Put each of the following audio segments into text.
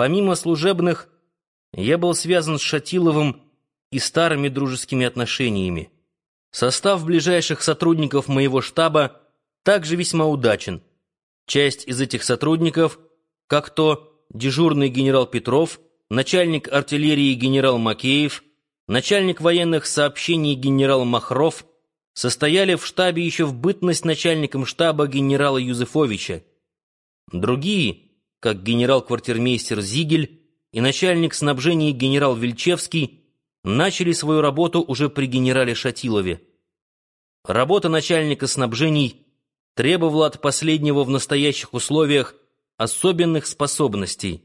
Помимо служебных, я был связан с Шатиловым и старыми дружескими отношениями. Состав ближайших сотрудников моего штаба также весьма удачен. Часть из этих сотрудников, как то дежурный генерал Петров, начальник артиллерии генерал Макеев, начальник военных сообщений генерал Махров, состояли в штабе еще в бытность начальником штаба генерала Юзефовича. Другие, как генерал-квартирмейстер Зигель и начальник снабжения генерал Вельчевский, начали свою работу уже при генерале Шатилове. Работа начальника снабжений требовала от последнего в настоящих условиях особенных способностей.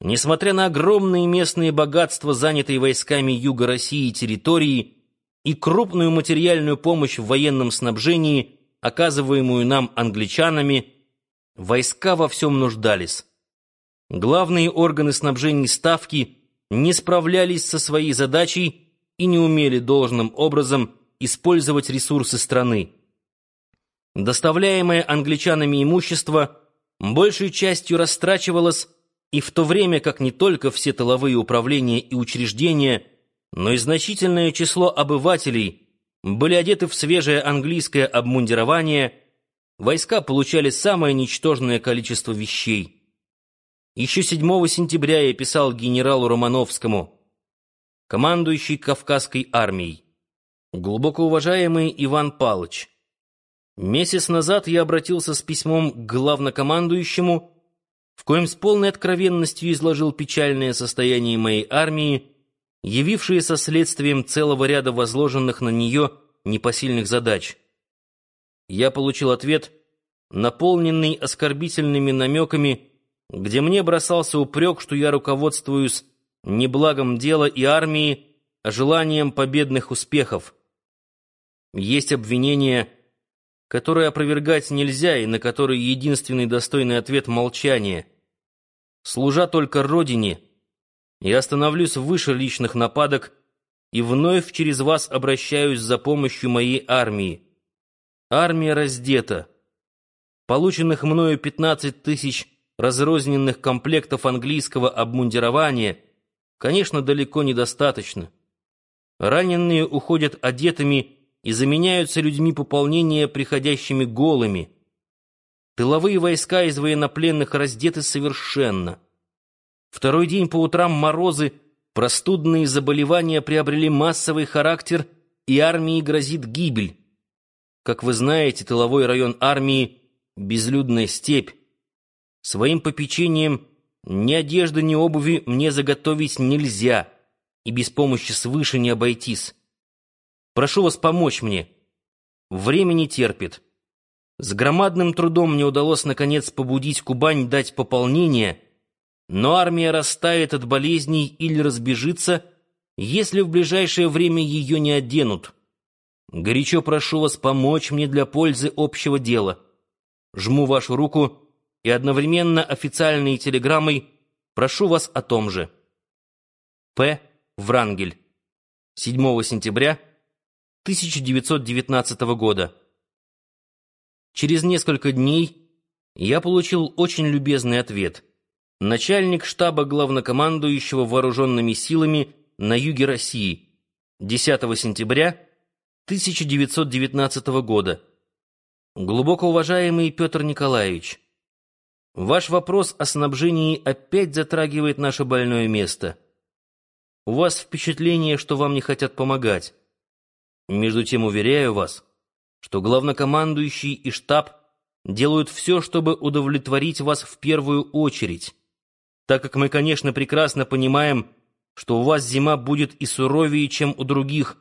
Несмотря на огромные местные богатства, занятые войсками Юга России территории, и крупную материальную помощь в военном снабжении, оказываемую нам англичанами, войска во всем нуждались. Главные органы снабжения Ставки не справлялись со своей задачей и не умели должным образом использовать ресурсы страны. Доставляемое англичанами имущество большей частью растрачивалось, и в то время как не только все тыловые управления и учреждения, но и значительное число обывателей были одеты в свежее английское обмундирование, войска получали самое ничтожное количество вещей. Еще 7 сентября я писал генералу Романовскому, командующий Кавказской армией. Глубоко уважаемый Иван Палыч, месяц назад я обратился с письмом к главнокомандующему, в коем с полной откровенностью изложил печальное состояние моей армии, явившееся следствием целого ряда возложенных на нее непосильных задач. Я получил ответ, наполненный оскорбительными намеками, где мне бросался упрек, что я руководствуюсь не благом дела и армии, а желанием победных успехов. Есть обвинения, которые опровергать нельзя и на которые единственный достойный ответ — молчание. Служа только Родине, я остановлюсь выше личных нападок и вновь через вас обращаюсь за помощью моей армии. Армия раздета. Полученных мною 15 тысяч разрозненных комплектов английского обмундирования, конечно, далеко недостаточно. Раненые уходят одетыми и заменяются людьми пополнения, приходящими голыми. Тыловые войска из военнопленных раздеты совершенно. Второй день по утрам морозы, простудные заболевания приобрели массовый характер, и армии грозит гибель. Как вы знаете, тыловой район армии — безлюдная степь. Своим попечением ни одежды, ни обуви мне заготовить нельзя, и без помощи свыше не обойтись. Прошу вас помочь мне. Время не терпит. С громадным трудом мне удалось, наконец, побудить Кубань дать пополнение, но армия растает от болезней или разбежится, если в ближайшее время ее не оденут. Горячо прошу вас помочь мне для пользы общего дела. Жму вашу руку и одновременно официальной телеграммой прошу вас о том же. П. Врангель. 7 сентября 1919 года. Через несколько дней я получил очень любезный ответ. Начальник штаба главнокомандующего вооруженными силами на юге России. 10 сентября 1919 года. Глубоко уважаемый Петр Николаевич, ваш вопрос о снабжении опять затрагивает наше больное место. У вас впечатление, что вам не хотят помогать. Между тем, уверяю вас, что главнокомандующий и штаб делают все, чтобы удовлетворить вас в первую очередь, так как мы, конечно, прекрасно понимаем, что у вас зима будет и суровее, чем у других,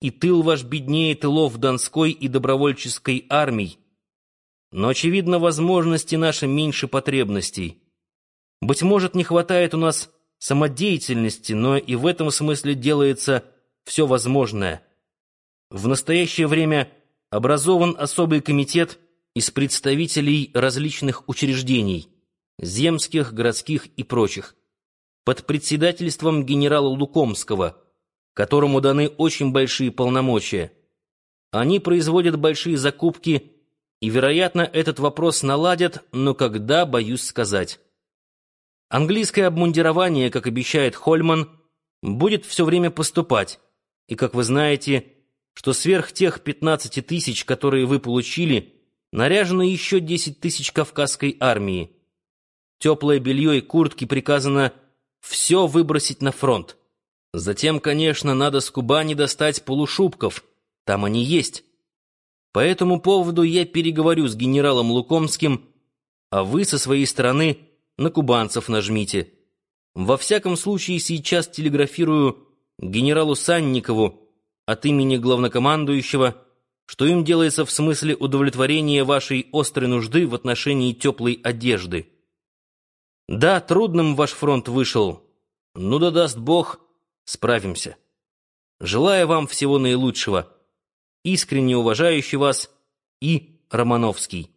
и тыл ваш беднее тылов Донской и добровольческой армий. Но, очевидно, возможности наши меньше потребностей. Быть может, не хватает у нас самодеятельности, но и в этом смысле делается все возможное. В настоящее время образован особый комитет из представителей различных учреждений, земских, городских и прочих, под председательством генерала Лукомского, которому даны очень большие полномочия. Они производят большие закупки, и, вероятно, этот вопрос наладят, но когда, боюсь сказать. Английское обмундирование, как обещает Хольман, будет все время поступать, и, как вы знаете, что сверх тех 15 тысяч, которые вы получили, наряжено еще 10 тысяч кавказской армии. Теплое белье и куртки приказано все выбросить на фронт. Затем, конечно, надо с Кубани достать полушубков, там они есть. По этому поводу я переговорю с генералом Лукомским, а вы со своей стороны на кубанцев нажмите. Во всяком случае, сейчас телеграфирую генералу Санникову от имени главнокомандующего, что им делается в смысле удовлетворения вашей острой нужды в отношении теплой одежды. Да, трудным ваш фронт вышел. Ну да даст Бог, справимся. Желаю вам всего наилучшего. Искренне уважающий вас И. Романовский.